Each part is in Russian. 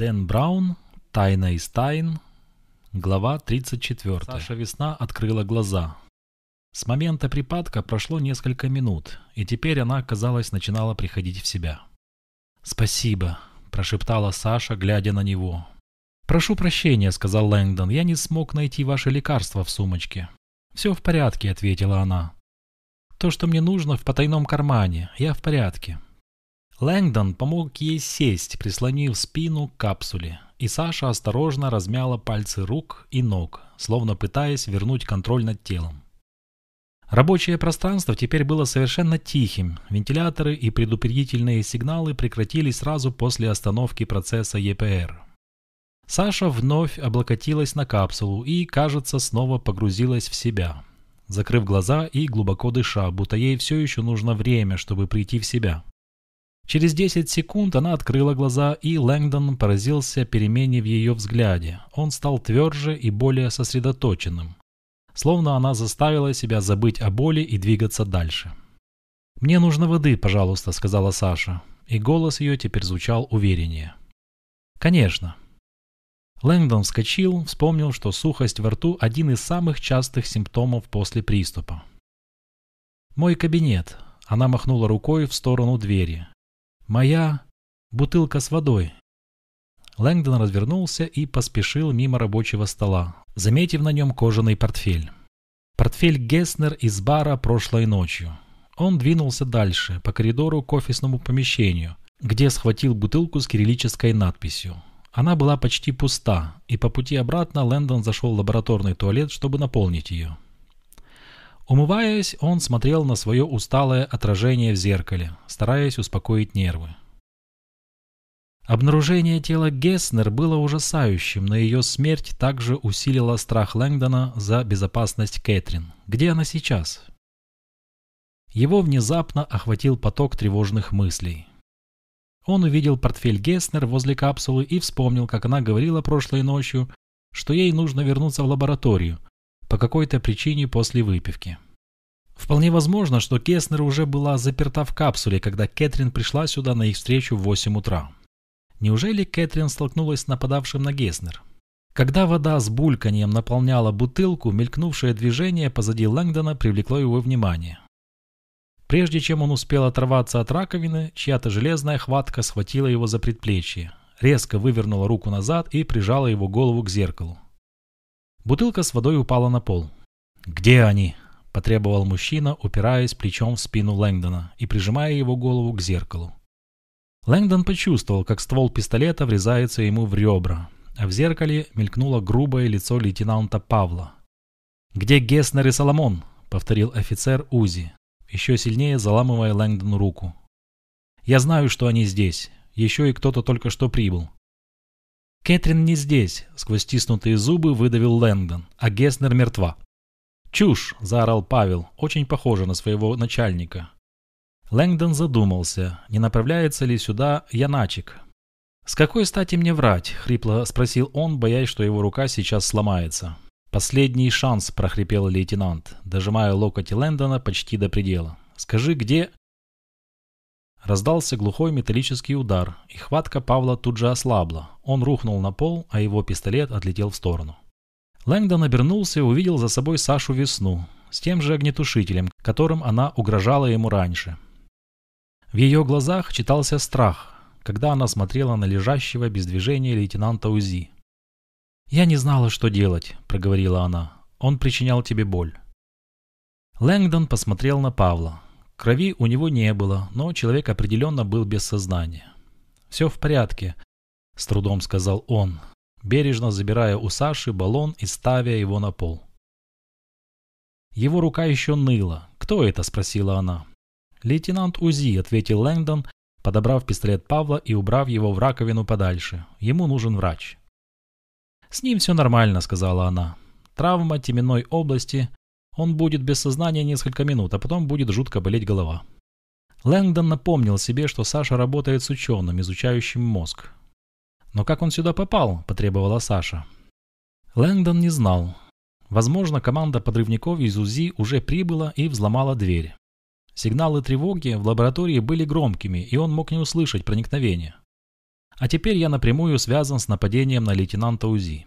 Дэн Браун, Тайна из тайн, глава 34. Саша Весна открыла глаза. С момента припадка прошло несколько минут, и теперь она, казалось, начинала приходить в себя. «Спасибо», – прошептала Саша, глядя на него. «Прошу прощения», – сказал Лэнгдон, – «я не смог найти ваше лекарство в сумочке». «Все в порядке», – ответила она. «То, что мне нужно, в потайном кармане. Я в порядке». Лэнгдон помог ей сесть, прислонив спину к капсуле, и Саша осторожно размяла пальцы рук и ног, словно пытаясь вернуть контроль над телом. Рабочее пространство теперь было совершенно тихим, вентиляторы и предупредительные сигналы прекратились сразу после остановки процесса ЕПР. Саша вновь облокотилась на капсулу и, кажется, снова погрузилась в себя, закрыв глаза и глубоко дыша, будто ей все еще нужно время, чтобы прийти в себя. Через 10 секунд она открыла глаза, и Лэнгдон поразился перемене в ее взгляде. Он стал тверже и более сосредоточенным. Словно она заставила себя забыть о боли и двигаться дальше. «Мне нужно воды, пожалуйста», — сказала Саша, и голос ее теперь звучал увереннее. «Конечно». Лэнгдон вскочил, вспомнил, что сухость во рту – один из самых частых симптомов после приступа. «Мой кабинет», – она махнула рукой в сторону двери. «Моя бутылка с водой». Лэнгдон развернулся и поспешил мимо рабочего стола, заметив на нем кожаный портфель. Портфель Гесснер из бара прошлой ночью. Он двинулся дальше, по коридору к офисному помещению, где схватил бутылку с кириллической надписью. Она была почти пуста, и по пути обратно Лэндон зашел в лабораторный туалет, чтобы наполнить ее. Умываясь, он смотрел на свое усталое отражение в зеркале, стараясь успокоить нервы. Обнаружение тела Гесснер было ужасающим, но ее смерть также усилила страх Лэнгдона за безопасность Кэтрин. Где она сейчас? Его внезапно охватил поток тревожных мыслей. Он увидел портфель Гесснер возле капсулы и вспомнил, как она говорила прошлой ночью, что ей нужно вернуться в лабораторию, по какой-то причине после выпивки. Вполне возможно, что Кеснер уже была заперта в капсуле, когда Кэтрин пришла сюда на их встречу в 8 утра. Неужели Кэтрин столкнулась с нападавшим на Геснер? Когда вода с бульканьем наполняла бутылку, мелькнувшее движение позади Лэнгдона привлекло его внимание. Прежде чем он успел оторваться от раковины, чья-то железная хватка схватила его за предплечье, резко вывернула руку назад и прижала его голову к зеркалу. Бутылка с водой упала на пол. «Где они?» – потребовал мужчина, упираясь плечом в спину Лэнгдона и прижимая его голову к зеркалу. Лэнгдон почувствовал, как ствол пистолета врезается ему в ребра, а в зеркале мелькнуло грубое лицо лейтенанта Павла. «Где Геснер и Соломон?» – повторил офицер Узи, еще сильнее заламывая Лэнгдону руку. «Я знаю, что они здесь. Еще и кто-то только что прибыл. «Кэтрин не здесь», — сквозь стиснутые зубы выдавил Лэнгдон, а Геснер мертва. «Чушь!» — заорал Павел, очень похоже на своего начальника. Лэнгдон задумался, не направляется ли сюда Яначек. «С какой стати мне врать?» — хрипло спросил он, боясь, что его рука сейчас сломается. «Последний шанс», — прохрипел лейтенант, дожимая локоть Лэндона почти до предела. «Скажи, где...» Раздался глухой металлический удар, и хватка Павла тут же ослабла. Он рухнул на пол, а его пистолет отлетел в сторону. Лэнгдон обернулся и увидел за собой Сашу Весну с тем же огнетушителем, которым она угрожала ему раньше. В ее глазах читался страх, когда она смотрела на лежащего без движения лейтенанта УЗИ. «Я не знала, что делать», — проговорила она. «Он причинял тебе боль». Лэнгдон посмотрел на Павла. Крови у него не было, но человек определенно был без сознания. «Все в порядке», — с трудом сказал он, бережно забирая у Саши баллон и ставя его на пол. Его рука еще ныла. «Кто это?» — спросила она. «Лейтенант УЗИ», — ответил Лэнгдон, подобрав пистолет Павла и убрав его в раковину подальше. «Ему нужен врач». «С ним все нормально», — сказала она. «Травма теменной области, он будет без сознания несколько минут, а потом будет жутко болеть голова. Лэнгдон напомнил себе, что Саша работает с ученым, изучающим мозг. «Но как он сюда попал?» – потребовала Саша. Лэнгдон не знал. Возможно, команда подрывников из УЗИ уже прибыла и взломала дверь. Сигналы тревоги в лаборатории были громкими, и он мог не услышать проникновения. А теперь я напрямую связан с нападением на лейтенанта УЗИ.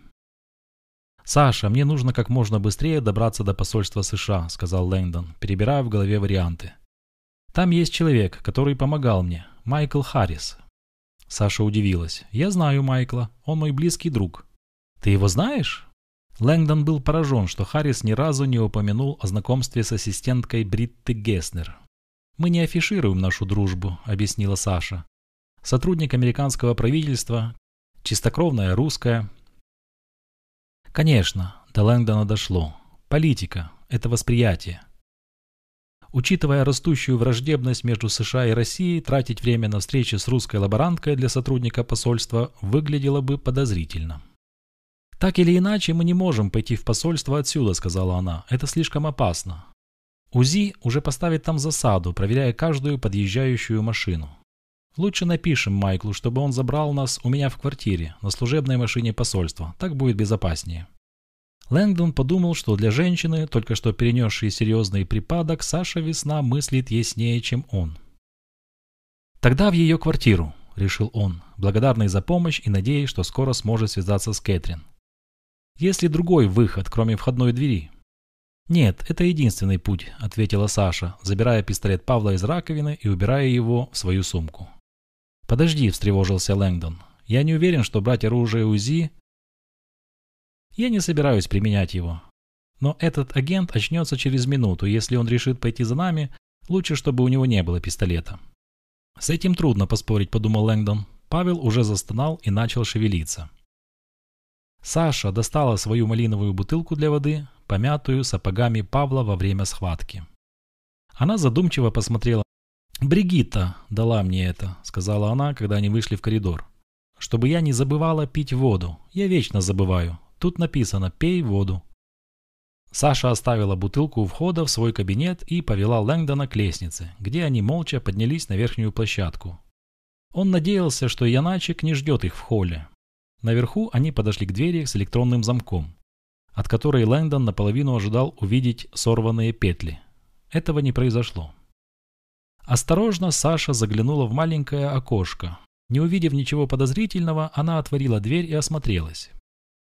«Саша, мне нужно как можно быстрее добраться до посольства США», — сказал Лэнгдон, перебирая в голове варианты. «Там есть человек, который помогал мне, Майкл Харрис». Саша удивилась. «Я знаю Майкла, он мой близкий друг». «Ты его знаешь?» Лэнгдон был поражен, что Харрис ни разу не упомянул о знакомстве с ассистенткой Бритты Геснер. «Мы не афишируем нашу дружбу», — объяснила Саша. «Сотрудник американского правительства, чистокровная русская». Конечно, до Лэнгдона дошло. Политика – это восприятие. Учитывая растущую враждебность между США и Россией, тратить время на встречи с русской лаборанткой для сотрудника посольства выглядело бы подозрительно. «Так или иначе, мы не можем пойти в посольство отсюда», — сказала она. «Это слишком опасно. УЗИ уже поставит там засаду, проверяя каждую подъезжающую машину. Лучше напишем Майклу, чтобы он забрал нас у меня в квартире, на служебной машине посольства. Так будет безопаснее». Лэнгдон подумал, что для женщины, только что перенесшей серьезный припадок, Саша Весна мыслит яснее, чем он. «Тогда в ее квартиру», — решил он, благодарный за помощь и надеясь, что скоро сможет связаться с Кэтрин. Есть ли другой выход, кроме входной двери? Нет, это единственный путь, ответила Саша, забирая пистолет Павла из раковины и убирая его в свою сумку. Подожди, встревожился Лэнгдон. Я не уверен, что брать оружие УЗИ... Я не собираюсь применять его. Но этот агент очнется через минуту, если он решит пойти за нами, лучше, чтобы у него не было пистолета. С этим трудно поспорить, подумал Лэнгдон. Павел уже застонал и начал шевелиться. Саша достала свою малиновую бутылку для воды, помятую сапогами Павла во время схватки. Она задумчиво посмотрела. «Бригитта дала мне это», — сказала она, когда они вышли в коридор. «Чтобы я не забывала пить воду. Я вечно забываю. Тут написано «пей воду». Саша оставила бутылку у входа в свой кабинет и повела Лэнгдона к лестнице, где они молча поднялись на верхнюю площадку. Он надеялся, что Яначек не ждет их в холле, Наверху они подошли к двери с электронным замком, от которой Лэндон наполовину ожидал увидеть сорванные петли. Этого не произошло. Осторожно Саша заглянула в маленькое окошко. Не увидев ничего подозрительного, она отворила дверь и осмотрелась.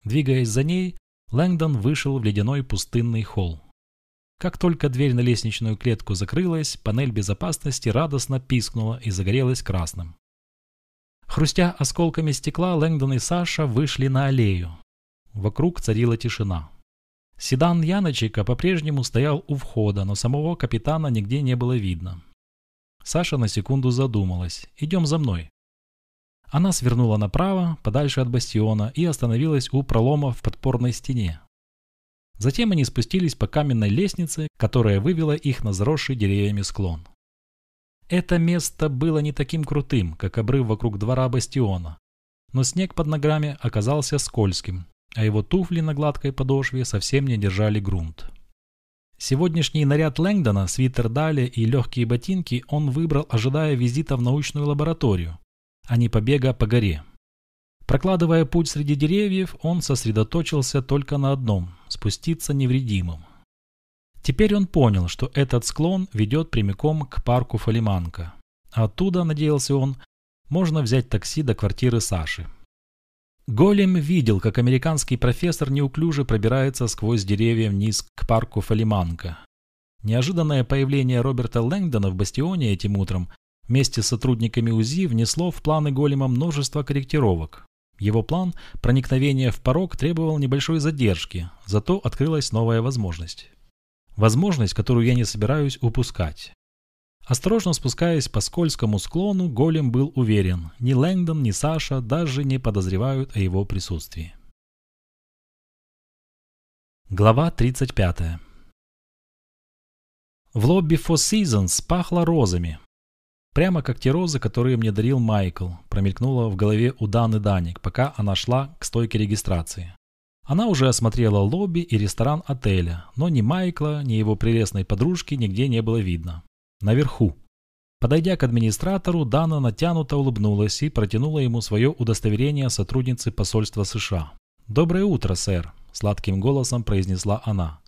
Двигаясь за ней, Лэнгдон вышел в ледяной пустынный холл. Как только дверь на лестничную клетку закрылась, панель безопасности радостно пискнула и загорелась красным. Хрустя осколками стекла, Лэнгдон и Саша вышли на аллею. Вокруг царила тишина. Седан Яночика по-прежнему стоял у входа, но самого капитана нигде не было видно. Саша на секунду задумалась. «Идем за мной». Она свернула направо, подальше от бастиона, и остановилась у пролома в подпорной стене. Затем они спустились по каменной лестнице, которая вывела их на заросший деревьями склон. Это место было не таким крутым, как обрыв вокруг двора бастиона, но снег под ногами оказался скользким, а его туфли на гладкой подошве совсем не держали грунт. Сегодняшний наряд Лэнгдона, свитер Дали и легкие ботинки он выбрал, ожидая визита в научную лабораторию, а не побега по горе. Прокладывая путь среди деревьев, он сосредоточился только на одном – спуститься невредимым. Теперь он понял, что этот склон ведет прямиком к парку Фалиманка. Оттуда, надеялся он, можно взять такси до квартиры Саши. Голем видел, как американский профессор неуклюже пробирается сквозь деревья вниз к парку Фалиманка. Неожиданное появление Роберта Лэнгдона в бастионе этим утром вместе с сотрудниками УЗИ внесло в планы Голема множество корректировок. Его план проникновения в порог требовал небольшой задержки, зато открылась новая возможность. Возможность, которую я не собираюсь упускать. Осторожно спускаясь по скользкому склону, Голем был уверен, ни Лэнгдон, ни Саша даже не подозревают о его присутствии. Глава 35 В лобби Four Seasons пахло розами. Прямо как те розы, которые мне дарил Майкл, промелькнуло в голове у Даны Даник, пока она шла к стойке регистрации. Она уже осмотрела лобби и ресторан отеля, но ни Майкла, ни его прелестной подружки нигде не было видно. Наверху. Подойдя к администратору, Дана натянуто улыбнулась и протянула ему свое удостоверение сотрудницы посольства США. «Доброе утро, сэр», – сладким голосом произнесла она.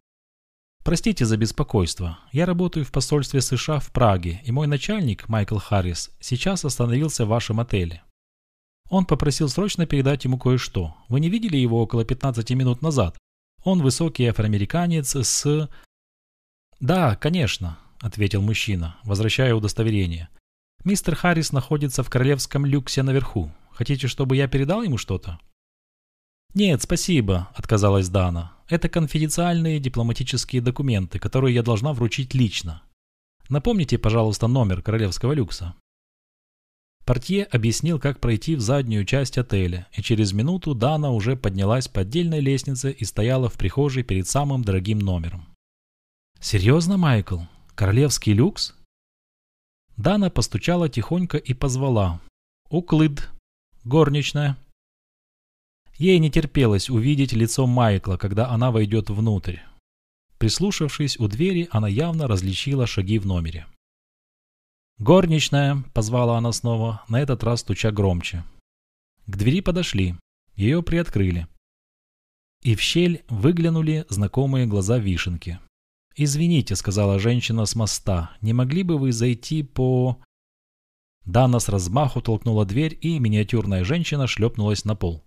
«Простите за беспокойство. Я работаю в посольстве США в Праге, и мой начальник, Майкл Харрис, сейчас остановился в вашем отеле. Он попросил срочно передать ему кое-что. Вы не видели его около 15 минут назад? Он высокий афроамериканец с... Да, конечно, ответил мужчина, возвращая удостоверение. Мистер Харрис находится в королевском люксе наверху. Хотите, чтобы я передал ему что-то? Нет, спасибо, отказалась Дана. Это конфиденциальные дипломатические документы, которые я должна вручить лично. Напомните, пожалуйста, номер королевского люкса. Портье объяснил, как пройти в заднюю часть отеля, и через минуту Дана уже поднялась по отдельной лестнице и стояла в прихожей перед самым дорогим номером. «Серьезно, Майкл? Королевский люкс?» Дана постучала тихонько и позвала. «Уклыд. Горничная». Ей не терпелось увидеть лицо Майкла, когда она войдет внутрь. Прислушавшись у двери, она явно различила шаги в номере. «Горничная!» – позвала она снова, на этот раз стуча громче. К двери подошли, ее приоткрыли. И в щель выглянули знакомые глаза вишенки. «Извините», – сказала женщина с моста, – «не могли бы вы зайти по...» Дана с размаху толкнула дверь, и миниатюрная женщина шлепнулась на пол.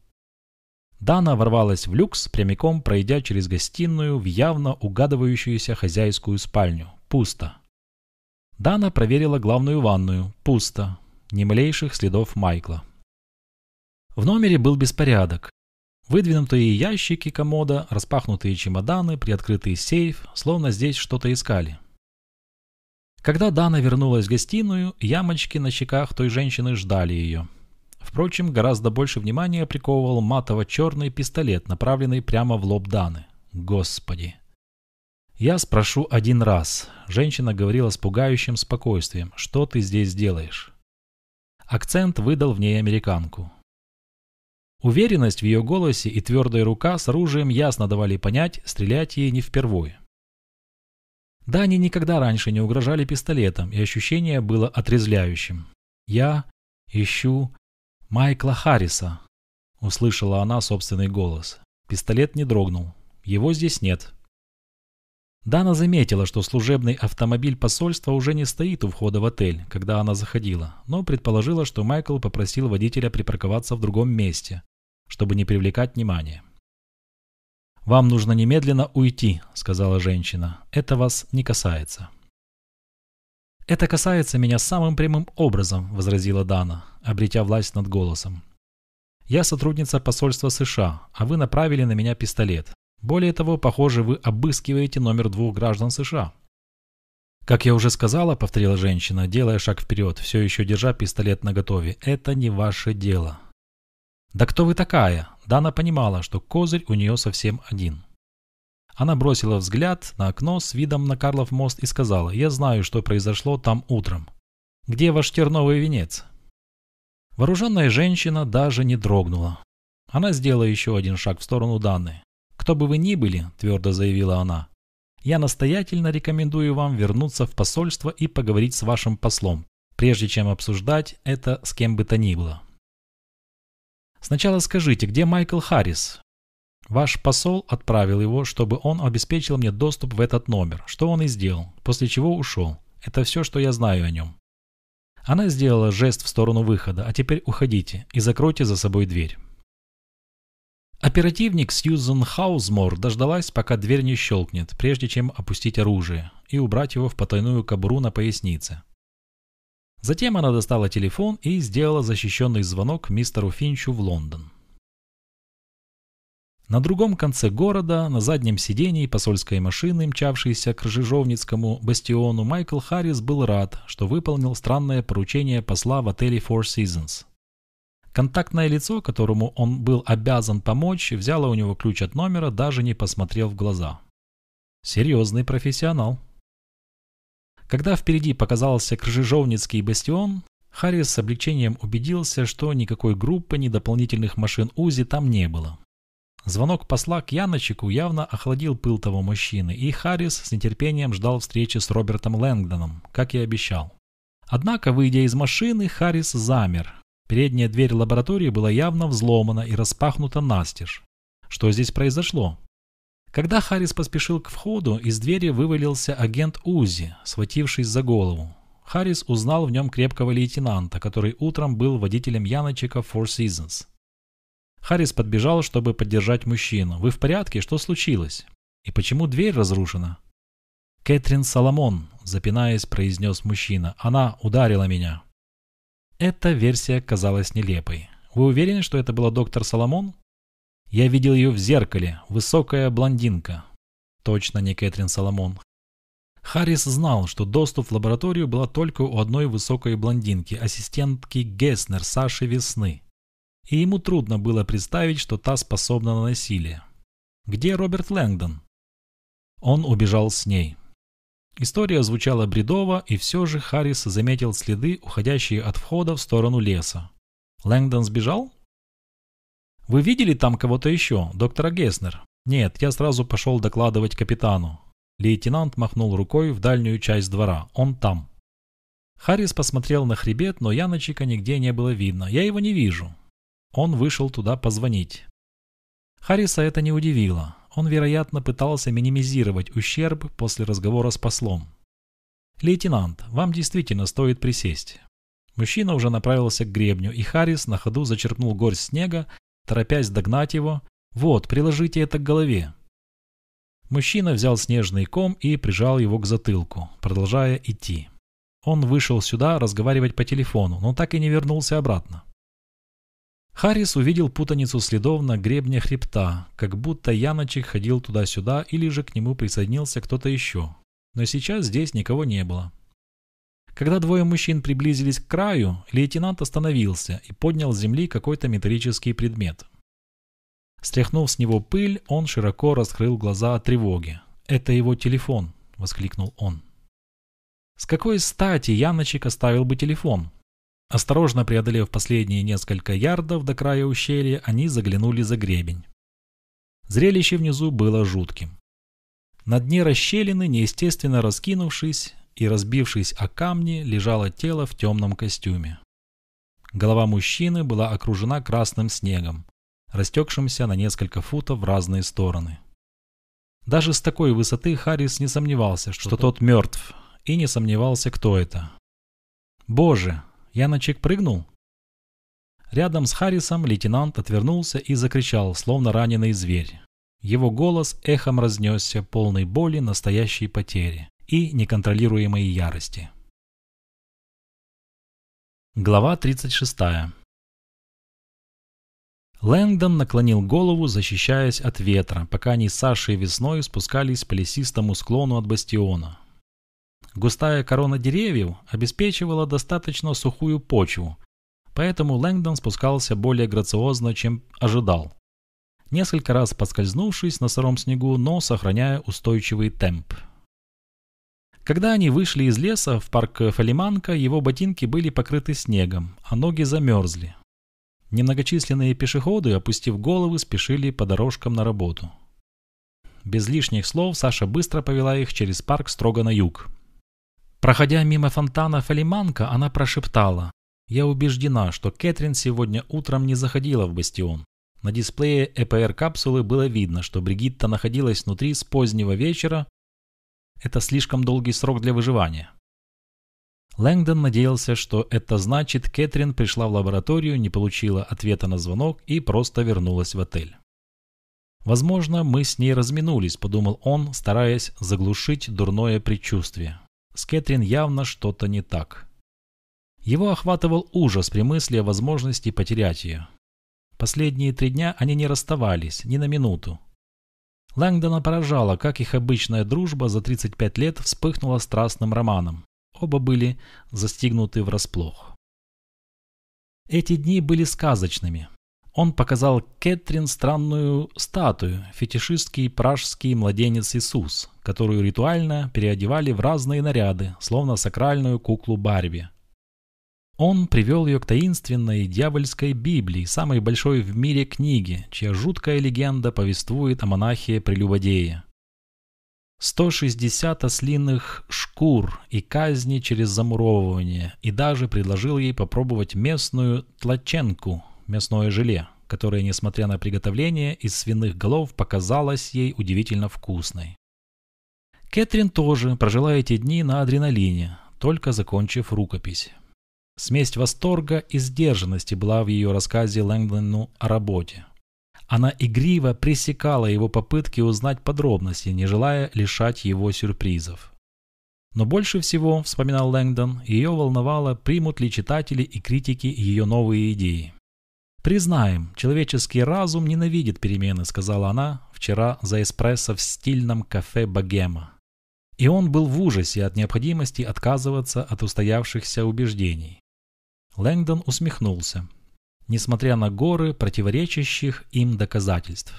Дана ворвалась в люкс, прямиком пройдя через гостиную в явно угадывающуюся хозяйскую спальню. Пусто. Дана проверила главную ванную. Пусто. Ни малейших следов Майкла. В номере был беспорядок. Выдвинутые ящики комода, распахнутые чемоданы, приоткрытый сейф, словно здесь что-то искали. Когда Дана вернулась в гостиную, ямочки на щеках той женщины ждали ее. Впрочем, гораздо больше внимания приковывал матово-черный пистолет, направленный прямо в лоб Даны. Господи! «Я спрошу один раз», – женщина говорила с пугающим спокойствием, – «что ты здесь делаешь?» Акцент выдал в ней американку. Уверенность в ее голосе и твердая рука с оружием ясно давали понять, стрелять ей не впервые. Да, они никогда раньше не угрожали пистолетом, и ощущение было отрезвляющим. «Я ищу Майкла Харриса», – услышала она собственный голос. Пистолет не дрогнул. «Его здесь нет». Дана заметила, что служебный автомобиль посольства уже не стоит у входа в отель, когда она заходила, но предположила, что Майкл попросил водителя припарковаться в другом месте, чтобы не привлекать внимания. «Вам нужно немедленно уйти», — сказала женщина. «Это вас не касается». «Это касается меня самым прямым образом», — возразила Дана, обретя власть над голосом. «Я сотрудница посольства США, а вы направили на меня пистолет. Более того, похоже, вы обыскиваете номер двух граждан США. Как я уже сказала, повторила женщина, делая шаг вперед, все еще держа пистолет наготове, это не ваше дело. Да кто вы такая? Дана понимала, что козырь у нее совсем один. Она бросила взгляд на окно с видом на Карлов мост и сказала, я знаю, что произошло там утром. Где ваш терновый венец? Вооруженная женщина даже не дрогнула. Она сделала еще один шаг в сторону Даны. «Кто бы вы ни были», – твердо заявила она, – «я настоятельно рекомендую вам вернуться в посольство и поговорить с вашим послом, прежде чем обсуждать это с кем бы то ни было». «Сначала скажите, где Майкл Харрис?» «Ваш посол отправил его, чтобы он обеспечил мне доступ в этот номер, что он и сделал, после чего ушел. Это все, что я знаю о нем». Она сделала жест в сторону выхода, а теперь уходите и закройте за собой дверь. Оперативник Сьюзен Хаузмор дождалась, пока дверь не щелкнет, прежде чем опустить оружие и убрать его в потайную кобуру на пояснице. Затем она достала телефон и сделала защищенный звонок мистеру Финчу в Лондон. На другом конце города, на заднем сидении посольской машины, мчавшейся к Ржижовницкому бастиону, Майкл Харрис был рад, что выполнил странное поручение посла в отеле Four Seasons. Контактное лицо, которому он был обязан помочь, взяло у него ключ от номера, даже не посмотрев в глаза. Серьезный профессионал. Когда впереди показался Крыжижовницкий бастион, Харрис с облегчением убедился, что никакой группы, ни дополнительных машин УЗИ там не было. Звонок посла к Яночику явно охладил пыл того мужчины, и Харрис с нетерпением ждал встречи с Робертом Лэнгдоном, как и обещал. Однако, выйдя из машины, Харрис замер, Передняя дверь лаборатории была явно взломана и распахнута настежь. Что здесь произошло? Когда Харрис поспешил к входу, из двери вывалился агент Узи, схватившись за голову. Харрис узнал в нем крепкого лейтенанта, который утром был водителем Яночека Four Seasons. Харрис подбежал, чтобы поддержать мужчину. «Вы в порядке? Что случилось? И почему дверь разрушена?» «Кэтрин Соломон», запинаясь, произнес мужчина. «Она ударила меня». Эта версия казалась нелепой. «Вы уверены, что это была доктор Соломон?» «Я видел ее в зеркале. Высокая блондинка». «Точно не Кэтрин Соломон». Харрис знал, что доступ в лабораторию была только у одной высокой блондинки, ассистентки Геснер Саши Весны. И ему трудно было представить, что та способна на насилие. Где Роберт Лэнгдон? Он убежал с ней. История звучала бредово, и все же Харрис заметил следы, уходящие от входа в сторону леса. Лэнгдон сбежал? «Вы видели там кого-то еще, доктора Геснер?» «Нет, я сразу пошел докладывать капитану. Лейтенант махнул рукой в дальнюю часть двора. Он там. Харрис посмотрел на хребет, но Яночика нигде не было видно. Я его не вижу. Он вышел туда позвонить. Харриса это не удивило. Он, вероятно, пытался минимизировать ущерб после разговора с послом. «Лейтенант, вам действительно стоит присесть». Мужчина уже направился к гребню, и Харрис на ходу зачерпнул горсть снега, торопясь догнать его. «Вот, приложите это к голове». Мужчина взял снежный ком и прижал его к затылку, продолжая идти. Он вышел сюда разговаривать по телефону, но так и не вернулся обратно. Харрис увидел путаницу следов на гребне хребта, как будто Яночек ходил туда-сюда или же к нему присоединился кто-то еще. Но сейчас здесь никого не было. Когда двое мужчин приблизились к краю, лейтенант остановился и поднял с земли какой-то металлический предмет. Стряхнув с него пыль, он широко раскрыл глаза от тревоги. «Это его телефон!» — воскликнул он. С какой стати Яночек оставил бы телефон? Осторожно преодолев последние несколько ярдов до края ущелья, они заглянули за гребень. Зрелище внизу было жутким. На дне расщелины, неестественно раскинувшись и разбившись о камни, лежало тело в темном костюме. Голова мужчины была окружена красным снегом растекшимся на несколько футов в разные стороны. Даже с такой высоты Харрис не сомневался, что, что тот мертв, и не сомневался, кто это. «Боже, Яночек прыгнул?» Рядом с Харрисом лейтенант отвернулся и закричал, словно раненый зверь. Его голос эхом разнесся полной боли, настоящей потери и неконтролируемой ярости. Глава 36 Лэнгдон наклонил голову, защищаясь от ветра, пока они с Сашей весной спускались по лесистому склону от бастиона. Густая корона деревьев обеспечивала достаточно сухую почву, поэтому Лэнгдон спускался более грациозно, чем ожидал. Несколько раз подскользнувшись на сыром снегу, но сохраняя устойчивый темп. Когда они вышли из леса в парк Фалиманка, его ботинки были покрыты снегом, а ноги замерзли. Немногочисленные пешеходы, опустив головы, спешили по дорожкам на работу. Без лишних слов Саша быстро повела их через парк строго на юг. Проходя мимо фонтана Фалиманка, она прошептала. «Я убеждена, что Кэтрин сегодня утром не заходила в бастион. На дисплее ЭПР-капсулы было видно, что Бригитта находилась внутри с позднего вечера. Это слишком долгий срок для выживания. Лэнгдон надеялся, что это значит, Кэтрин пришла в лабораторию, не получила ответа на звонок и просто вернулась в отель. «Возможно, мы с ней разминулись», – подумал он, стараясь заглушить дурное предчувствие. С Кэтрин явно что-то не так. Его охватывал ужас при мысли о возможности потерять ее. Последние три дня они не расставались, ни на минуту. Лэнгдона поражало, как их обычная дружба за 35 лет вспыхнула страстным романом. Оба были застигнуты врасплох. Эти дни были сказочными. Он показал Кэтрин странную статую, фетишистский пражский младенец Иисус, которую ритуально переодевали в разные наряды, словно сакральную куклу Барби. Он привел ее к таинственной дьявольской Библии, самой большой в мире книге, чья жуткая легенда повествует о монахе-прелюбодее. 160 ослиных шкур и казни через замуровывание, и даже предложил ей попробовать местную тлаченку, мясное желе, которое, несмотря на приготовление из свиных голов, показалось ей удивительно вкусной. Кэтрин тоже прожила эти дни на адреналине, только закончив рукопись. Смесь восторга и сдержанности была в ее рассказе Лэнгдону о работе. Она игриво пресекала его попытки узнать подробности, не желая лишать его сюрпризов. Но больше всего, вспоминал Лэнгдон, ее волновало, примут ли читатели и критики ее новые идеи. «Признаем, человеческий разум ненавидит перемены», — сказала она вчера за эспрессо в стильном кафе «Богема». И он был в ужасе от необходимости отказываться от устоявшихся убеждений. Лэнгдон усмехнулся, несмотря на горы противоречащих им доказательств.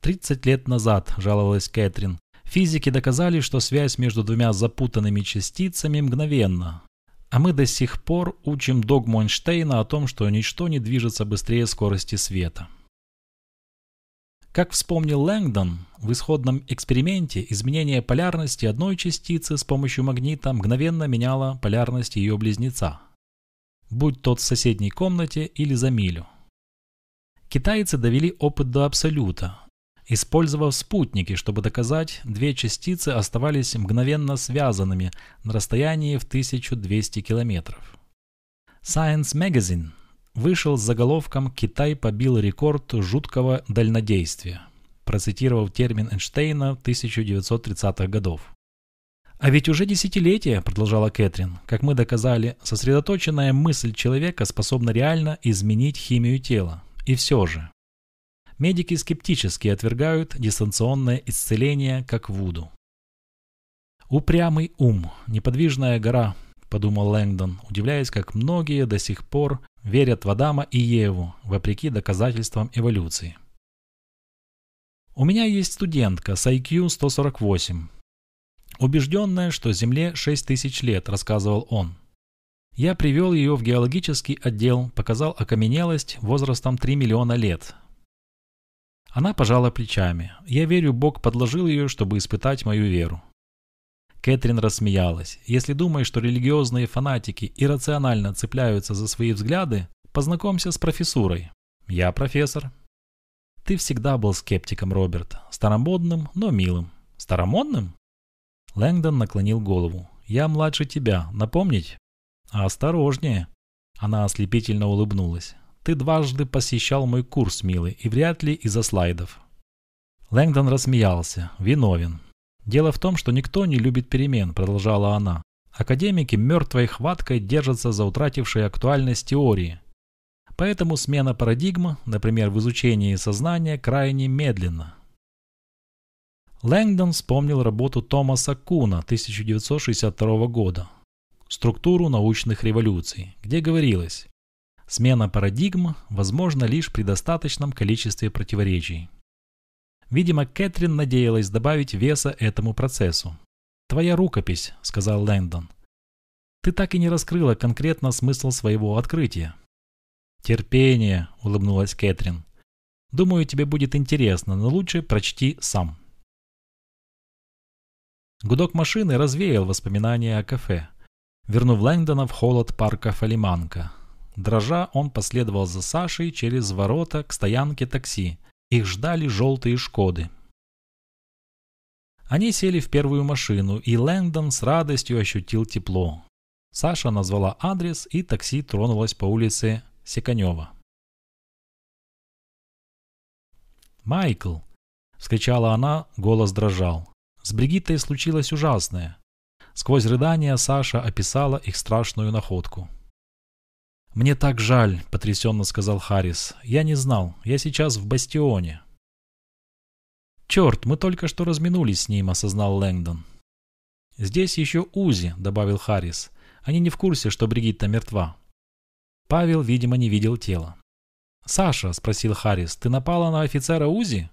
«Тридцать лет назад», – жаловалась Кэтрин, – «физики доказали, что связь между двумя запутанными частицами мгновенна, а мы до сих пор учим догму Эйнштейна о том, что ничто не движется быстрее скорости света». Как вспомнил Лэнгдон, в исходном эксперименте изменение полярности одной частицы с помощью магнита мгновенно меняло полярность ее близнеца – будь тот в соседней комнате или за милю. Китайцы довели опыт до абсолюта, использовав спутники, чтобы доказать, две частицы оставались мгновенно связанными на расстоянии в 1200 километров. Science Magazine вышел с заголовком «Китай побил рекорд жуткого дальнодействия», процитировав термин Эйнштейна 1930-х годов. «А ведь уже десятилетия, — продолжала Кэтрин, — как мы доказали, сосредоточенная мысль человека способна реально изменить химию тела. И все же. Медики скептически отвергают дистанционное исцеление как вуду. «Упрямый ум, неподвижная гора», — подумал Лэнгдон, удивляясь, как многие до сих пор верят в Адама и Еву, вопреки доказательствам эволюции. «У меня есть студентка с IQ 148. Убежденная, что Земле 6 тысяч лет, рассказывал он. Я привел ее в геологический отдел, показал окаменелость возрастом 3 миллиона лет. Она пожала плечами. Я верю, Бог подложил ее, чтобы испытать мою веру. Кэтрин рассмеялась. Если думаешь, что религиозные фанатики иррационально цепляются за свои взгляды, познакомься с профессурой. Я профессор. Ты всегда был скептиком, Роберт. Старомодным, но милым. Старомодным? Лэнгдон наклонил голову. «Я младше тебя. Напомнить?» «Осторожнее». Она ослепительно улыбнулась. «Ты дважды посещал мой курс, милый, и вряд ли из-за слайдов». Лэнгдон рассмеялся. «Виновен. Дело в том, что никто не любит перемен», продолжала она. «Академики мертвой хваткой держатся за утратившие актуальность теории. Поэтому смена парадигмы, например, в изучении сознания, крайне медленна. Лэнгдон вспомнил работу Томаса Куна 1962 года «Структуру научных революций», где говорилось «Смена парадигм возможна лишь при достаточном количестве противоречий». Видимо, Кэтрин надеялась добавить веса этому процессу. «Твоя рукопись», — сказал Лэндон. «Ты так и не раскрыла конкретно смысл своего открытия». «Терпение», — улыбнулась Кэтрин. «Думаю, тебе будет интересно, но лучше прочти сам». Гудок машины развеял воспоминания о кафе, вернув Лэнгдона в холод парка Фалиманка. Дрожа, он последовал за Сашей через ворота к стоянке такси. Их ждали желтые «Шкоды». Они сели в первую машину, и Лэнгдон с радостью ощутил тепло. Саша назвала адрес, и такси тронулось по улице Секанева. «Майкл!» – вскричала она, голос дрожал. С Бригиттой случилось ужасное. Сквозь рыдания Саша описала их страшную находку. «Мне так жаль», — потрясенно сказал Харрис. «Я не знал. Я сейчас в бастионе». «Черт, мы только что разминулись с ним», — осознал Лэнгдон. «Здесь еще Узи», — добавил Харрис. «Они не в курсе, что Бригитта мертва». Павел, видимо, не видел тела. «Саша», — спросил Харрис, — «ты напала на офицера Узи?»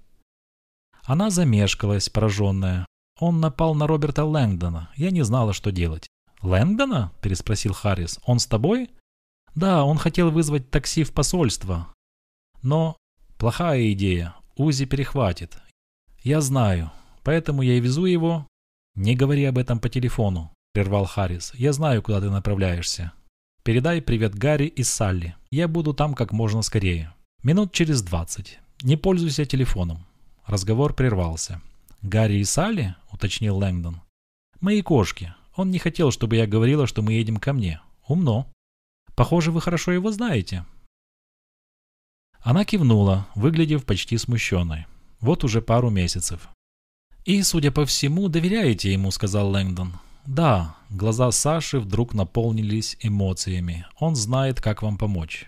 Она замешкалась, пораженная. Он напал на Роберта Лэнгдона. Я не знала, что делать. «Лэнгдона?» – переспросил Харрис. «Он с тобой?» «Да, он хотел вызвать такси в посольство. Но плохая идея. Узи перехватит. Я знаю. Поэтому я и везу его...» «Не говори об этом по телефону», – прервал Харрис. «Я знаю, куда ты направляешься. Передай привет Гарри и Салли. Я буду там как можно скорее. Минут через двадцать. Не пользуйся телефоном». Разговор прервался. «Гарри и Салли?» – уточнил Лэнгдон. «Мои кошки. Он не хотел, чтобы я говорила, что мы едем ко мне. Умно. Похоже, вы хорошо его знаете». Она кивнула, выглядев почти смущенной. Вот уже пару месяцев. «И, судя по всему, доверяете ему», — сказал Лэнгдон. «Да». Глаза Саши вдруг наполнились эмоциями. «Он знает, как вам помочь».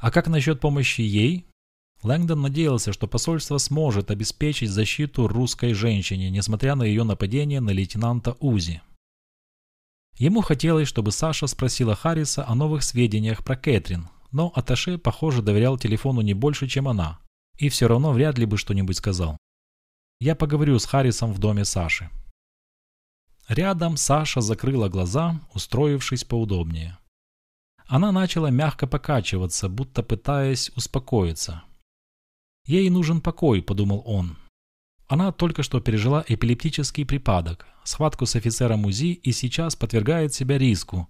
«А как насчет помощи ей?» Лэнгдон надеялся, что посольство сможет обеспечить защиту русской женщине, несмотря на ее нападение на лейтенанта Узи. Ему хотелось, чтобы Саша спросила Харриса о новых сведениях про Кэтрин, но Аташе, похоже, доверял телефону не больше, чем она, и все равно вряд ли бы что-нибудь сказал. «Я поговорю с Харрисом в доме Саши». Рядом Саша закрыла глаза, устроившись поудобнее. Она начала мягко покачиваться, будто пытаясь успокоиться. «Ей нужен покой», — подумал он. Она только что пережила эпилептический припадок, схватку с офицером УЗИ и сейчас подвергает себя риску,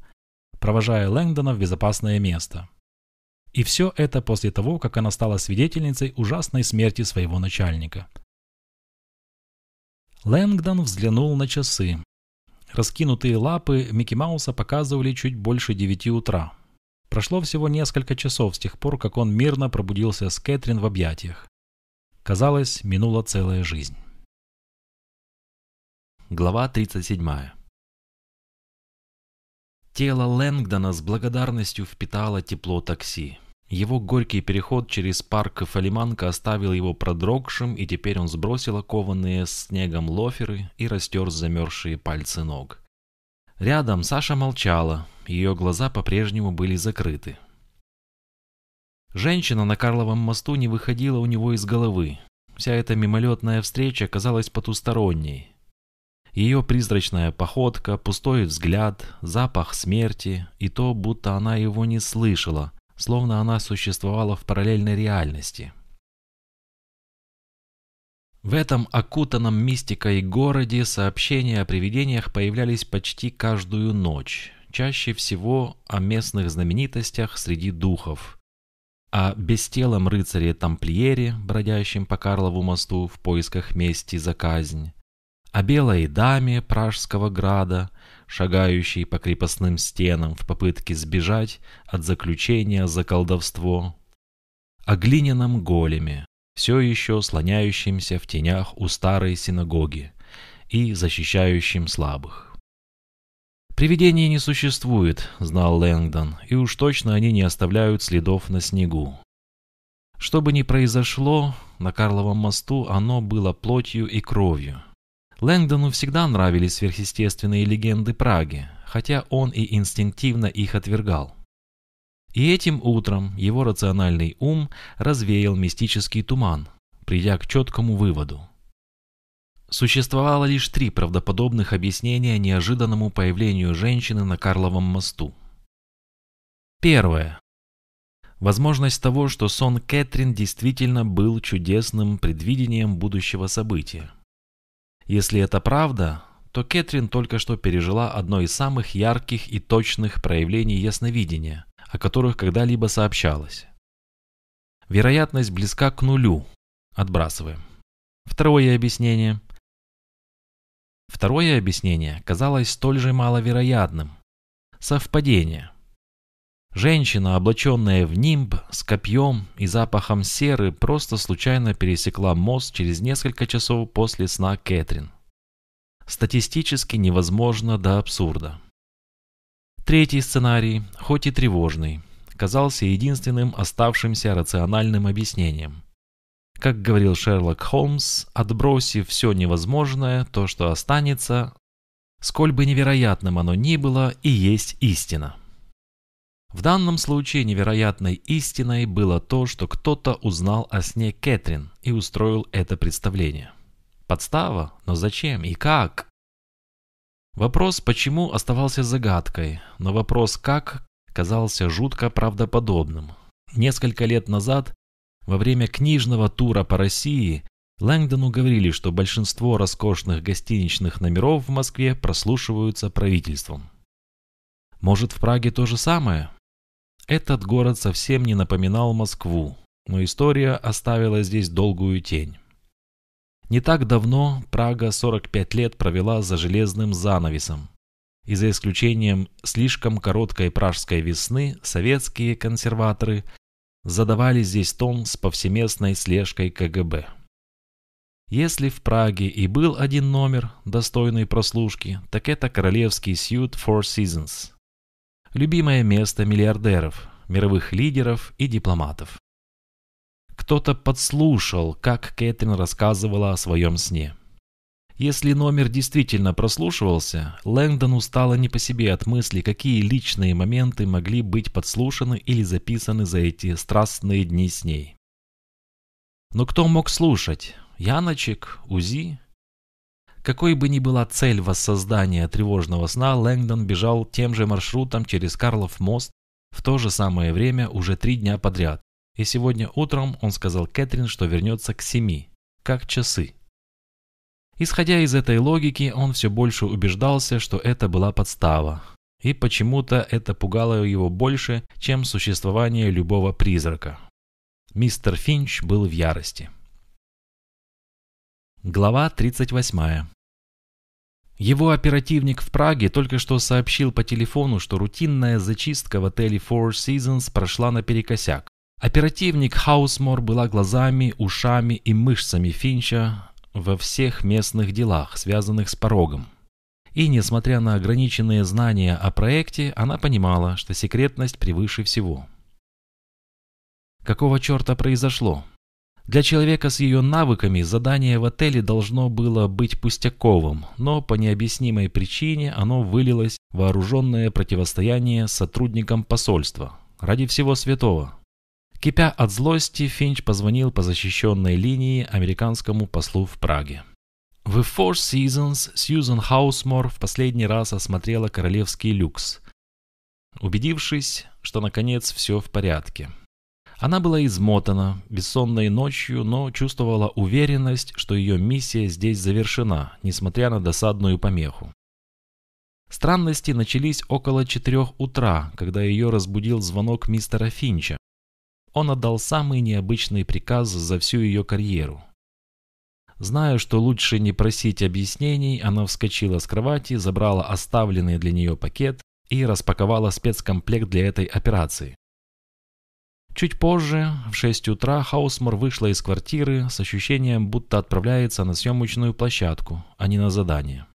провожая Лэнгдона в безопасное место. И все это после того, как она стала свидетельницей ужасной смерти своего начальника. Лэнгдон взглянул на часы. Раскинутые лапы Микки Мауса показывали чуть больше девяти утра. Прошло всего несколько часов с тех пор, как он мирно пробудился с Кэтрин в объятиях. Казалось, минула целая жизнь. Глава 37 Тело Лэнгдона с благодарностью впитало тепло такси. Его горький переход через парк Фалиманка оставил его продрогшим, и теперь он сбросил окованные снегом лоферы и растер замерзшие пальцы ног. Рядом Саша молчала, ее глаза по-прежнему были закрыты. Женщина на Карловом мосту не выходила у него из головы. Вся эта мимолетная встреча казалась потусторонней. Ее призрачная походка, пустой взгляд, запах смерти и то, будто она его не слышала, словно она существовала в параллельной реальности. В этом окутанном мистикой городе сообщения о привидениях появлялись почти каждую ночь, чаще всего о местных знаменитостях среди духов, о бестелом рыцаре-тамплиере, бродящем по Карлову мосту в поисках мести за казнь, о белой даме Пражского града, шагающей по крепостным стенам в попытке сбежать от заключения за колдовство, о глиняном големе, все еще слоняющемся в тенях у старой синагоги и защищающим слабых. «Привидений не существует», — знал Лэнгдон, — «и уж точно они не оставляют следов на снегу. Что бы ни произошло, на Карловом мосту оно было плотью и кровью, Лэнгдону всегда нравились сверхъестественные легенды Праги, хотя он и инстинктивно их отвергал. И этим утром его рациональный ум развеял мистический туман, придя к четкому выводу. Существовало лишь три правдоподобных объяснения неожиданному появлению женщины на Карловом мосту. Первое. Возможность того, что сон Кэтрин действительно был чудесным предвидением будущего события. Если это правда, то Кэтрин только что пережила одно из самых ярких и точных проявлений ясновидения, о которых когда-либо сообщалось. Вероятность близка к нулю. Отбрасываем. Второе объяснение. Второе объяснение казалось столь же маловероятным. Совпадение. Женщина, облаченная в нимб, с копьем и запахом серы, просто случайно пересекла мост через несколько часов после сна Кэтрин. Статистически невозможно до абсурда. Третий сценарий, хоть и тревожный, казался единственным оставшимся рациональным объяснением. Как говорил Шерлок Холмс, отбросив все невозможное, то, что останется, сколь бы невероятным оно ни было, и есть истина. В данном случае невероятной истиной было то, что кто-то узнал о сне Кэтрин и устроил это представление. Подстава? Но зачем и как? Вопрос «почему» оставался загадкой, но вопрос «как» казался жутко правдоподобным. Несколько лет назад, во время книжного тура по России, Лэнгдону говорили, что большинство роскошных гостиничных номеров в Москве прослушиваются правительством. Может, в Праге то же самое? Этот город совсем не напоминал Москву, но история оставила здесь долгую тень. Не так давно Прага 45 лет провела за железным занавесом, и за исключением слишком короткой пражской весны советские консерваторы задавали здесь тон с повсеместной слежкой КГБ. Если в Праге и был один номер, достойный прослушки, так это королевский сьют Four Seasons. Любимое место миллиардеров, мировых лидеров и дипломатов. Кто-то подслушал, как Кэтрин рассказывала о своем сне. Если номер действительно прослушивался, Лэнгдону стало не по себе от мысли, какие личные моменты могли быть подслушаны или записаны за эти страстные дни с ней. Но кто мог слушать? Яночек? УЗИ? Какой бы ни была цель воссоздания тревожного сна, Лэнгдон бежал тем же маршрутом через Карлов мост в то же самое время уже три дня подряд. И сегодня утром он сказал Кэтрин, что вернется к семи, как часы. Исходя из этой логики, он все больше убеждался, что это была подстава. И почему-то это пугало его больше, чем существование любого призрака. Мистер Финч был в ярости. Глава 38. Его оперативник в Праге только что сообщил по телефону, что рутинная зачистка в отеле Four Seasons прошла наперекосяк. Оперативник Хаусмор была глазами, ушами и мышцами Финча, во всех местных делах, связанных с порогом. И, несмотря на ограниченные знания о проекте, она понимала, что секретность превыше всего. Какого черта произошло? Для человека с ее навыками задание в отеле должно было быть пустяковым, но по необъяснимой причине оно вылилось в вооруженное противостояние с сотрудникам посольства. Ради всего святого. Кипя от злости, Финч позвонил по защищенной линии американскому послу в Праге. В Four Seasons Сьюзан Хаусмор в последний раз осмотрела королевский люкс, убедившись, что наконец все в порядке. Она была измотана бессонной ночью, но чувствовала уверенность, что ее миссия здесь завершена, несмотря на досадную помеху. Странности начались около четырех утра, когда ее разбудил звонок мистера Финча, он отдал самый необычный приказ за всю ее карьеру. Зная, что лучше не просить объяснений, она вскочила с кровати, забрала оставленный для нее пакет и распаковала спецкомплект для этой операции. Чуть позже, в 6 утра, Хаусмор вышла из квартиры с ощущением, будто отправляется на съемочную площадку, а не на задание.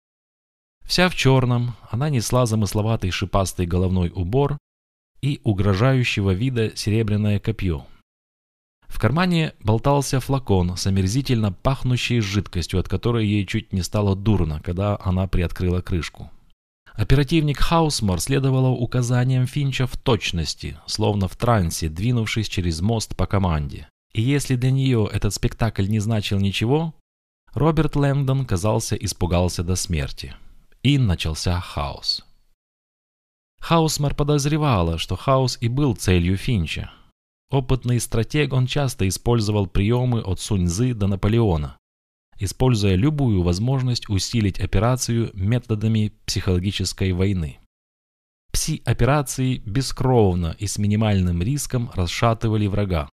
Вся в черном, она несла замысловатый шипастый головной убор и угрожающего вида серебряное копье. В кармане болтался флакон с омерзительно пахнущей жидкостью, от которой ей чуть не стало дурно, когда она приоткрыла крышку. Оперативник Хаусмор следовала указаниям Финча в точности, словно в трансе, двинувшись через мост по команде. И если для нее этот спектакль не значил ничего, Роберт Лэндон, казался, испугался до смерти. И начался хаос. Хаусмар подозревала, что хаос и был целью Финча. Опытный стратег, он часто использовал приемы от Суньзы до Наполеона, используя любую возможность усилить операцию методами психологической войны. Пси-операции бескровно и с минимальным риском расшатывали врага.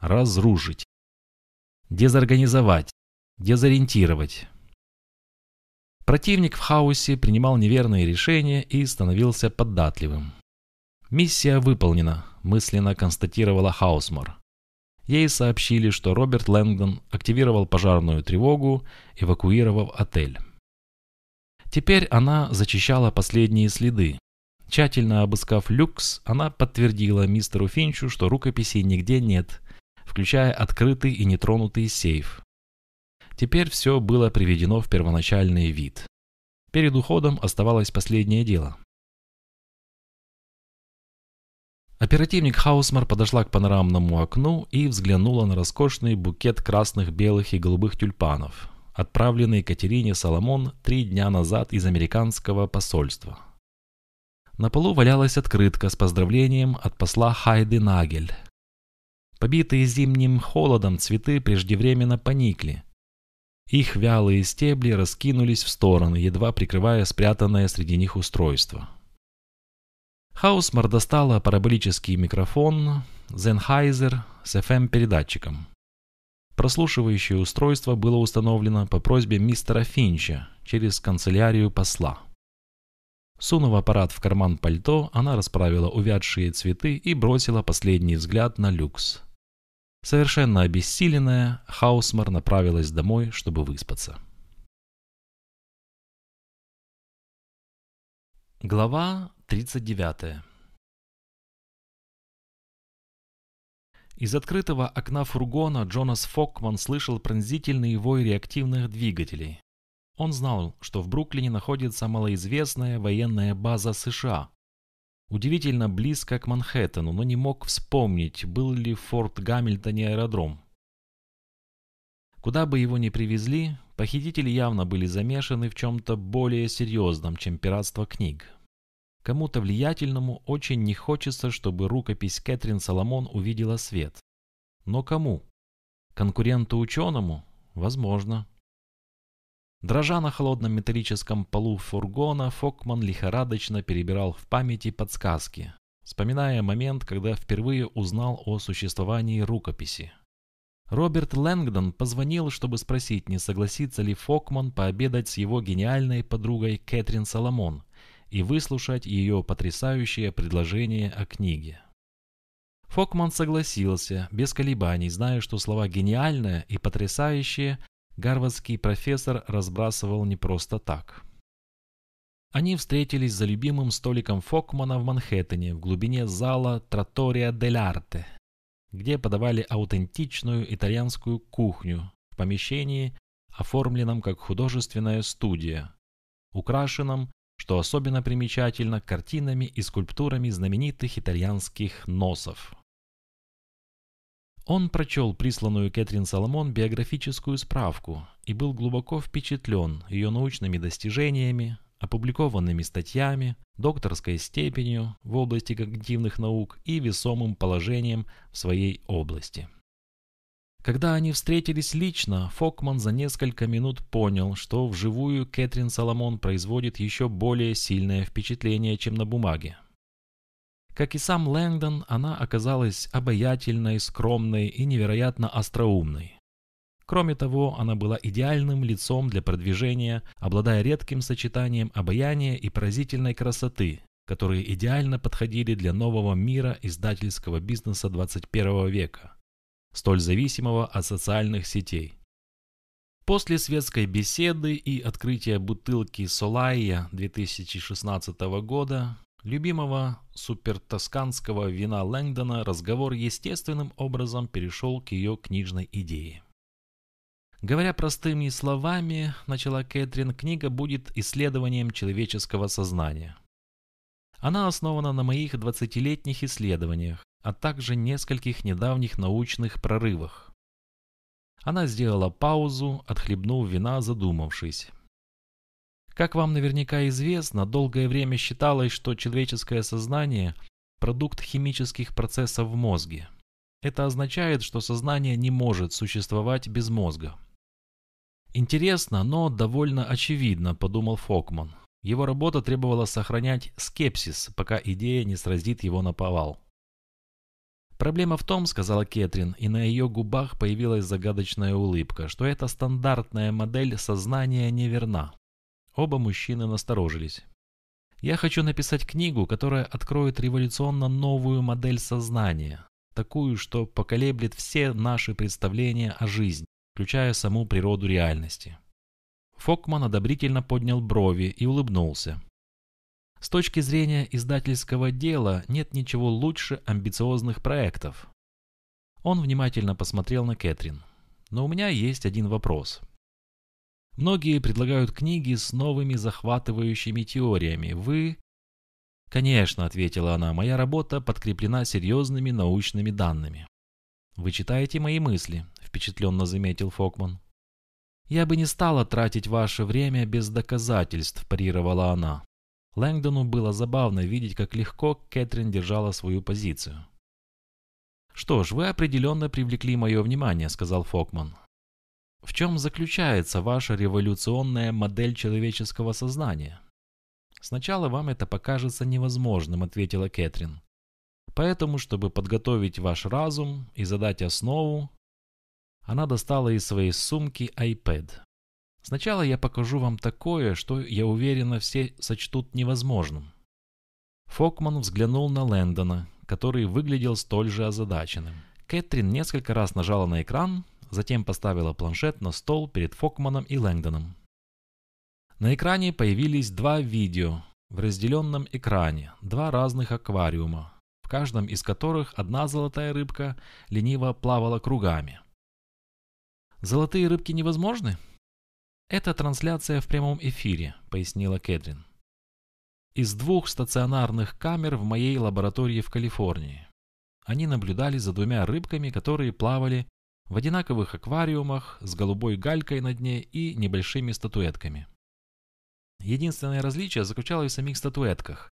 Разрушить. Дезорганизовать. Дезориентировать. Противник в хаосе принимал неверные решения и становился податливым. «Миссия выполнена», – мысленно констатировала Хаусмор. Ей сообщили, что Роберт Лэнгдон активировал пожарную тревогу, эвакуировав отель. Теперь она зачищала последние следы. Тщательно обыскав люкс, она подтвердила мистеру Финчу, что рукописей нигде нет, включая открытый и нетронутый сейф. Теперь все было приведено в первоначальный вид. Перед уходом оставалось последнее дело. Оперативник Хаусмар подошла к панорамному окну и взглянула на роскошный букет красных, белых и голубых тюльпанов, отправленный Катерине Соломон три дня назад из американского посольства. На полу валялась открытка с поздравлением от посла Хайды Нагель. Побитые зимним холодом цветы преждевременно поникли, их вялые стебли раскинулись в стороны, едва прикрывая спрятанное среди них устройство. Хаусмар достала параболический микрофон Sennheiser с FM-передатчиком. Прослушивающее устройство было установлено по просьбе мистера Финча через канцелярию посла. Сунув аппарат в карман пальто, она расправила увядшие цветы и бросила последний взгляд на люкс. Совершенно обессиленная, Хаусмар направилась домой, чтобы выспаться. Глава 39 Из открытого окна фургона Джонас Фокман слышал пронзительный вой реактивных двигателей. Он знал, что в Бруклине находится малоизвестная военная база США. Удивительно близко к Манхэттену, но не мог вспомнить, был ли в Форт Гамильтоне аэродром. Куда бы его ни привезли, похитители явно были замешаны в чем-то более серьезном, чем пиратство книг. Кому-то влиятельному очень не хочется, чтобы рукопись Кэтрин Соломон увидела свет. Но кому? Конкуренту-ученому? Возможно. Дрожа на холодном металлическом полу фургона, Фокман лихорадочно перебирал в памяти подсказки, вспоминая момент, когда впервые узнал о существовании рукописи. Роберт Лэнгдон позвонил, чтобы спросить, не согласится ли Фокман пообедать с его гениальной подругой Кэтрин Соломон и выслушать ее потрясающее предложение о книге. Фокман согласился, без колебаний, зная, что слова «гениальное» и «потрясающее» гарвардский профессор разбрасывал не просто так. Они встретились за любимым столиком Фокмана в Манхэттене в глубине зала Тротория дель Арте, где подавали аутентичную итальянскую кухню в помещении, оформленном как художественная студия, украшенном что особенно примечательно, картинами и скульптурами знаменитых итальянских носов. Он прочел присланную Кэтрин Соломон биографическую справку и был глубоко впечатлен ее научными достижениями, опубликованными статьями, докторской степенью в области когнитивных наук и весомым положением в своей области. Когда они встретились лично, Фокман за несколько минут понял, что вживую Кэтрин Соломон производит еще более сильное впечатление, чем на бумаге. Как и сам Лэнгдон, она оказалась обаятельной, скромной и невероятно остроумной. Кроме того, она была идеальным лицом для продвижения, обладая редким сочетанием обаяния и поразительной красоты, которые идеально подходили для нового мира издательского бизнеса 21 века столь зависимого от социальных сетей. После светской беседы и открытия бутылки Солайя 2016 года, любимого супертосканского вина Лэнгдона, разговор естественным образом перешел к ее книжной идее. Говоря простыми словами, начала Кэтрин, книга будет исследованием человеческого сознания. Она основана на моих 20-летних исследованиях, а также нескольких недавних научных прорывах. Она сделала паузу, отхлебнув вина, задумавшись. Как вам наверняка известно, долгое время считалось, что человеческое сознание – продукт химических процессов в мозге. Это означает, что сознание не может существовать без мозга. Интересно, но довольно очевидно, подумал Фокман. Его работа требовала сохранять скепсис, пока идея не сразит его на повал. Проблема в том, сказала Кэтрин, и на ее губах появилась загадочная улыбка, что эта стандартная модель сознания неверна. Оба мужчины насторожились. Я хочу написать книгу, которая откроет революционно новую модель сознания, такую, что поколеблет все наши представления о жизни, включая саму природу реальности. Фокман одобрительно поднял брови и улыбнулся. С точки зрения издательского дела нет ничего лучше амбициозных проектов. Он внимательно посмотрел на Кэтрин. Но у меня есть один вопрос. Многие предлагают книги с новыми захватывающими теориями. Вы... Конечно, ответила она, моя работа подкреплена серьезными научными данными. Вы читаете мои мысли, впечатленно заметил Фокман. Я бы не стала тратить ваше время без доказательств, парировала она. Лэнгдону было забавно видеть, как легко Кэтрин держала свою позицию. «Что ж, вы определенно привлекли мое внимание», — сказал Фокман. «В чем заключается ваша революционная модель человеческого сознания?» «Сначала вам это покажется невозможным», — ответила Кэтрин. «Поэтому, чтобы подготовить ваш разум и задать основу...» Она достала из своей сумки iPad. Сначала я покажу вам такое, что, я уверена, все сочтут невозможным. Фокман взглянул на Лэндона, который выглядел столь же озадаченным. Кэтрин несколько раз нажала на экран, затем поставила планшет на стол перед Фокманом и Лэнгдоном. На экране появились два видео в разделенном экране, два разных аквариума, в каждом из которых одна золотая рыбка лениво плавала кругами. «Золотые рыбки невозможны?» «Это трансляция в прямом эфире», — пояснила Кэтрин. «Из двух стационарных камер в моей лаборатории в Калифорнии. Они наблюдали за двумя рыбками, которые плавали в одинаковых аквариумах с голубой галькой на дне и небольшими статуэтками. Единственное различие заключалось в самих статуэтках.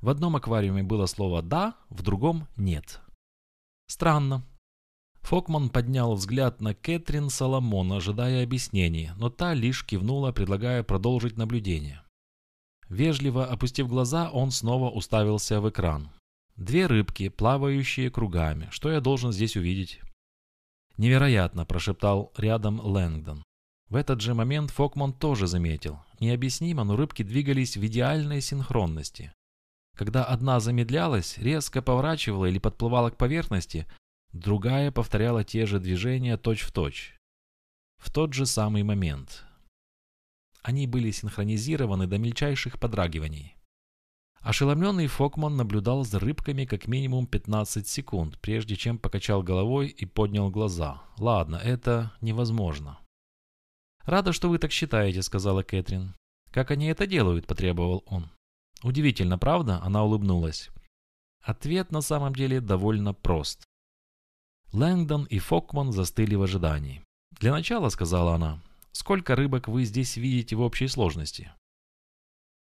В одном аквариуме было слово «да», в другом «нет». Странно. Фокман поднял взгляд на Кэтрин Соломон, ожидая объяснений, но та лишь кивнула, предлагая продолжить наблюдение. Вежливо опустив глаза, он снова уставился в экран. Две рыбки, плавающие кругами. Что я должен здесь увидеть? «Невероятно!» – прошептал рядом Лэнгдон. В этот же момент Фокман тоже заметил. Необъяснимо, но рыбки двигались в идеальной синхронности. Когда одна замедлялась, резко поворачивала или подплывала к поверхности, другая повторяла те же движения точь-в-точь. Точь. В тот же самый момент. Они были синхронизированы до мельчайших подрагиваний. Ошеломленный Фокман наблюдал за рыбками как минимум 15 секунд, прежде чем покачал головой и поднял глаза. «Ладно, это невозможно». «Рада, что вы так считаете», — сказала Кэтрин. «Как они это делают?» — потребовал он. Удивительно, правда? Она улыбнулась. Ответ на самом деле довольно прост. Лэнгдон и Фокман застыли в ожидании. «Для начала», — сказала она, — «сколько рыбок вы здесь видите в общей сложности?»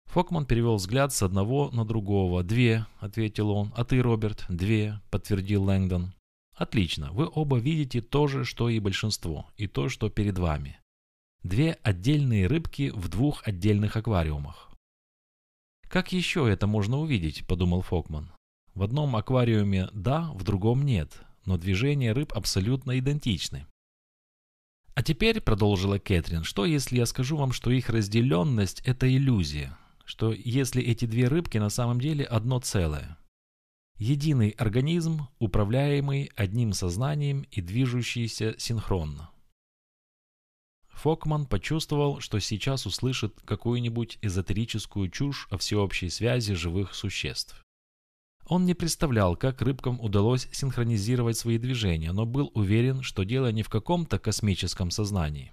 Фокман перевел взгляд с одного на другого. «Две», — ответил он. «А ты, Роберт?» «Две», — подтвердил Лэнгдон. «Отлично. Вы оба видите то же, что и большинство, и то, что перед вами. Две отдельные рыбки в двух отдельных аквариумах». «Как еще это можно увидеть?» – подумал Фокман. «В одном аквариуме да, в другом нет, но движения рыб абсолютно идентичны». «А теперь», – продолжила Кэтрин, – «что если я скажу вам, что их разделенность – это иллюзия? Что если эти две рыбки на самом деле одно целое?» Единый организм, управляемый одним сознанием и движущийся синхронно. Фокман почувствовал, что сейчас услышит какую-нибудь эзотерическую чушь о всеобщей связи живых существ. Он не представлял, как рыбкам удалось синхронизировать свои движения, но был уверен, что дело не в каком-то космическом сознании.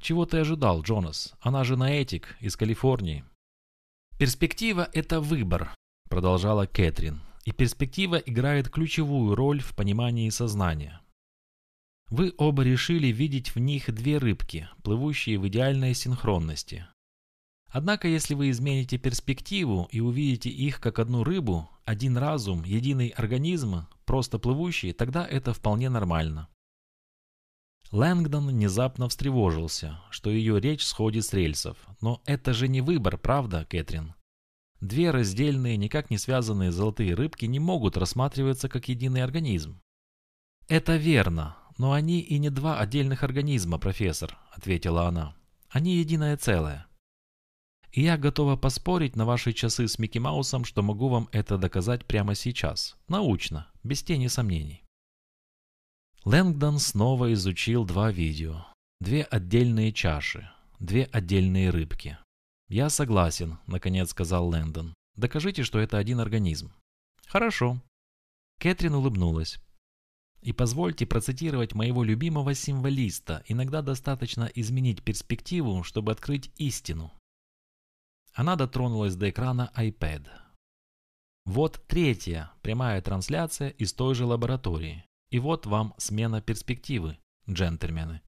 «Чего ты ожидал, Джонас? Она же наэтик из Калифорнии». «Перспектива – это выбор», – продолжала Кэтрин. «И перспектива играет ключевую роль в понимании сознания. Вы оба решили видеть в них две рыбки, плывущие в идеальной синхронности. Однако, если вы измените перспективу и увидите их как одну рыбу, один разум, единый организм, просто плывущий, тогда это вполне нормально. Лэнгдон внезапно встревожился, что ее речь сходит с рельсов. Но это же не выбор, правда, Кэтрин? Две раздельные, никак не связанные золотые рыбки не могут рассматриваться как единый организм. Это верно, «Но они и не два отдельных организма, профессор», — ответила она. «Они единое целое. И я готова поспорить на ваши часы с Микки Маусом, что могу вам это доказать прямо сейчас. Научно, без тени сомнений». Лэнгдон снова изучил два видео. Две отдельные чаши, две отдельные рыбки. «Я согласен», — наконец сказал Лэндон. «Докажите, что это один организм». «Хорошо». Кэтрин улыбнулась. И позвольте процитировать моего любимого символиста. Иногда достаточно изменить перспективу, чтобы открыть истину. Она дотронулась до экрана iPad. Вот третья прямая трансляция из той же лаборатории. И вот вам смена перспективы, джентльмены.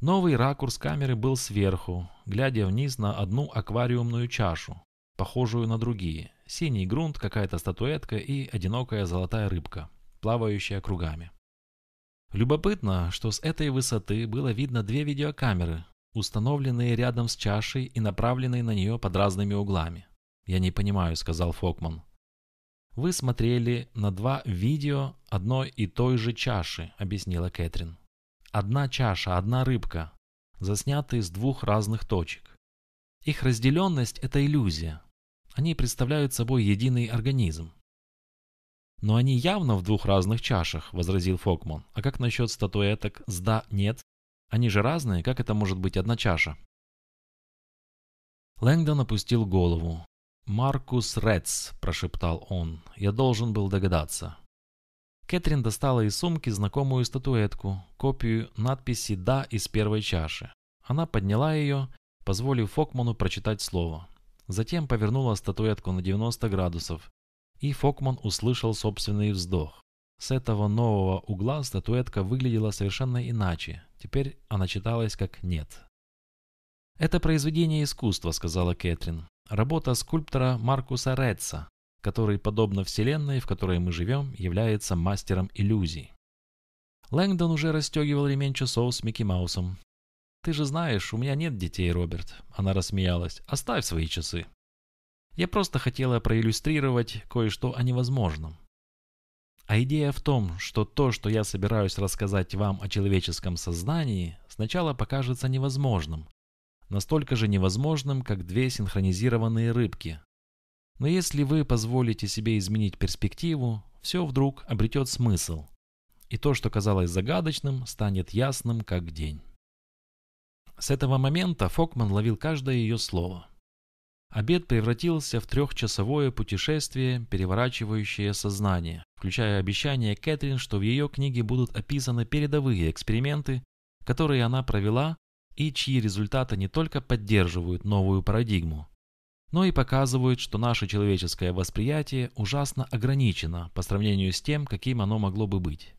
Новый ракурс камеры был сверху, глядя вниз на одну аквариумную чашу, похожую на другие. Синий грунт, какая-то статуэтка и одинокая золотая рыбка плавающая кругами. Любопытно, что с этой высоты было видно две видеокамеры, установленные рядом с чашей и направленные на нее под разными углами. «Я не понимаю», — сказал Фокман. «Вы смотрели на два видео одной и той же чаши», — объяснила Кэтрин. «Одна чаша, одна рыбка. засняты с двух разных точек. Их разделенность – это иллюзия. Они представляют собой единый организм. «Но они явно в двух разных чашах», – возразил Фокман. «А как насчет статуэток с «да», «нет»? Они же разные, как это может быть одна чаша?» Лэнгдон опустил голову. «Маркус Ретц», – прошептал он. «Я должен был догадаться». Кэтрин достала из сумки знакомую статуэтку, копию надписи «Да» из первой чаши. Она подняла ее, позволив Фокману прочитать слово. Затем повернула статуэтку на 90 градусов, и Фокман услышал собственный вздох. С этого нового угла статуэтка выглядела совершенно иначе. Теперь она читалась как «нет». «Это произведение искусства», — сказала Кэтрин. «Работа скульптора Маркуса Ретца, который, подобно Вселенной, в которой мы живем, является мастером иллюзий». Лэнгдон уже расстегивал ремень часов с Микки Маусом. «Ты же знаешь, у меня нет детей, Роберт», — она рассмеялась. «Оставь свои часы». Я просто хотела проиллюстрировать кое-что о невозможном. А идея в том, что то, что я собираюсь рассказать вам о человеческом сознании, сначала покажется невозможным. Настолько же невозможным, как две синхронизированные рыбки. Но если вы позволите себе изменить перспективу, все вдруг обретет смысл. И то, что казалось загадочным, станет ясным, как день. С этого момента Фокман ловил каждое ее слово – Обед превратился в трехчасовое путешествие, переворачивающее сознание, включая обещание Кэтрин, что в ее книге будут описаны передовые эксперименты, которые она провела и чьи результаты не только поддерживают новую парадигму, но и показывают, что наше человеческое восприятие ужасно ограничено по сравнению с тем, каким оно могло бы быть.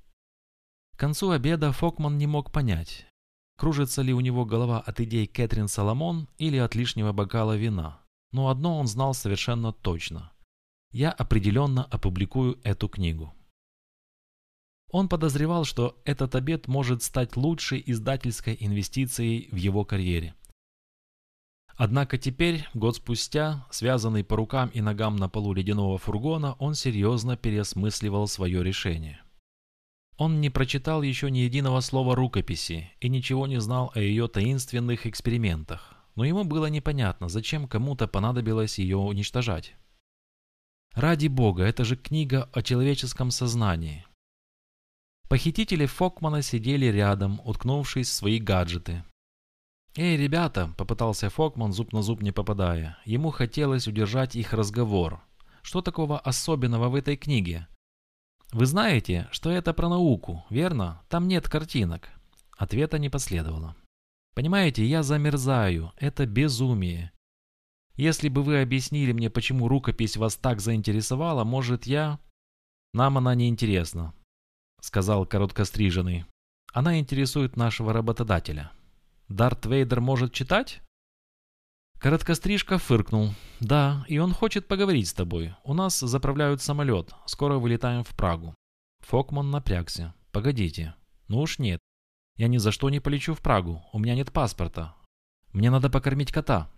К концу обеда Фокман не мог понять, кружится ли у него голова от идей Кэтрин Соломон или от лишнего бокала вина. Но одно он знал совершенно точно. Я определенно опубликую эту книгу. Он подозревал, что этот обед может стать лучшей издательской инвестицией в его карьере. Однако теперь, год спустя, связанный по рукам и ногам на полу ледяного фургона, он серьезно переосмысливал свое решение. Он не прочитал еще ни единого слова рукописи и ничего не знал о ее таинственных экспериментах но ему было непонятно, зачем кому-то понадобилось ее уничтожать. Ради бога, это же книга о человеческом сознании. Похитители Фокмана сидели рядом, уткнувшись в свои гаджеты. «Эй, ребята!» – попытался Фокман, зуб на зуб не попадая. Ему хотелось удержать их разговор. «Что такого особенного в этой книге?» «Вы знаете, что это про науку, верно? Там нет картинок». Ответа не последовало. Понимаете, я замерзаю. Это безумие. Если бы вы объяснили мне, почему рукопись вас так заинтересовала, может, я... Нам она не интересна, сказал короткостриженный. Она интересует нашего работодателя. Дарт Вейдер может читать? Короткострижка фыркнул. «Да, и он хочет поговорить с тобой. У нас заправляют самолет. Скоро вылетаем в Прагу». Фокман напрягся. «Погодите. Ну уж нет. Я ни за что не полечу в Прагу. У меня нет паспорта. Мне надо покормить кота.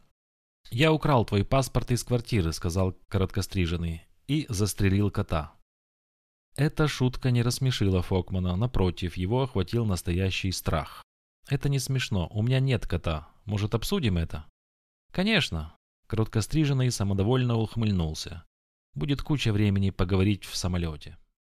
Я украл твой паспорт из квартиры, сказал короткостриженный, и застрелил кота. Эта шутка не рассмешила Фокмана, напротив, его охватил настоящий страх. Это не смешно, у меня нет кота. Может, обсудим это? Конечно. Короткостриженный самодовольно ухмыльнулся. Будет куча времени поговорить в самолете.